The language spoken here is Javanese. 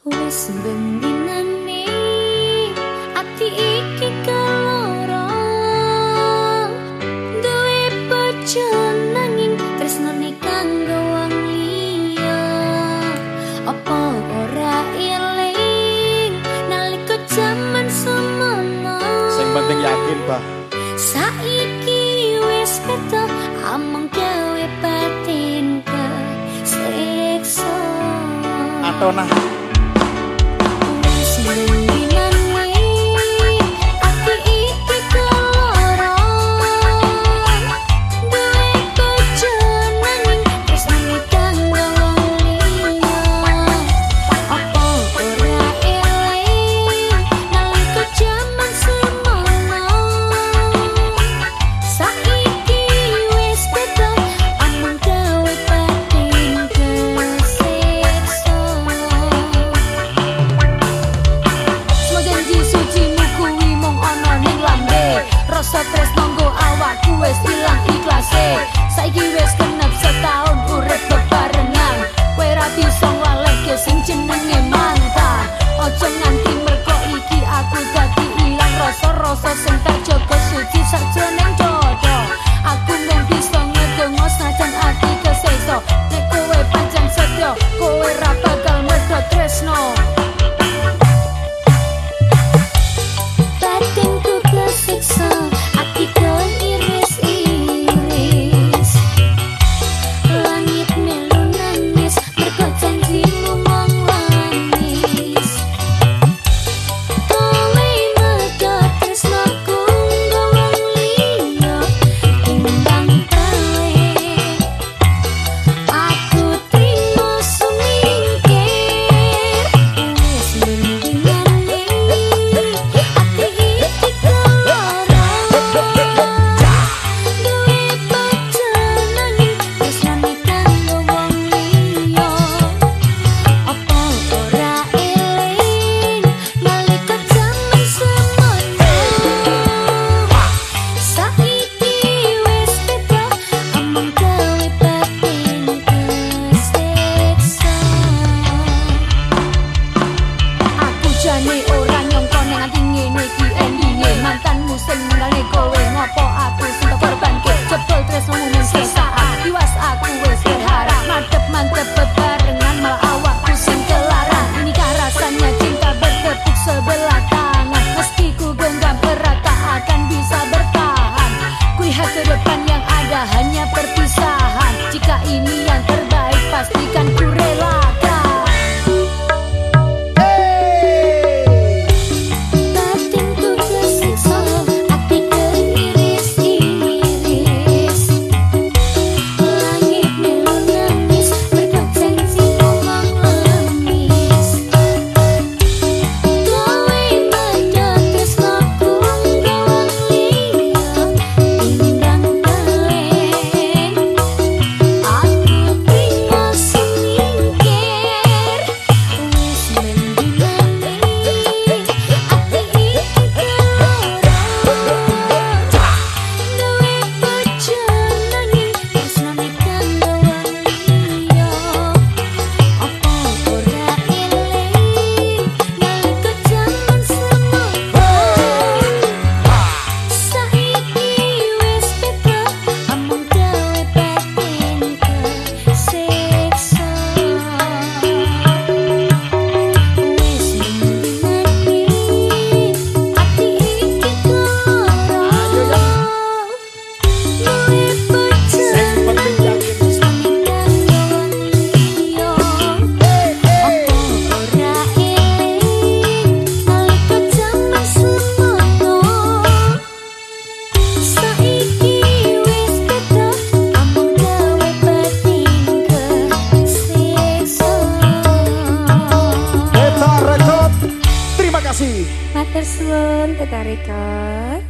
Wes bendinane ati iki keloro. Duwe bojo nanging tresnane kanggo wong liya. Apa ora eling nalika jaman semono? Sing penting yakin bah saiki wes beda amang gawe batin ke seksa. Atonah Thank you. Nggo awakku wis ilang ikhlase saiki wis genep setahun urip bebarengan. Kowe ra bisa nglaleke sing jenenge mantan nghề ô ra nhóm con nàng ăn tinh nghề nơi kia kasih. Matur suwun Teta.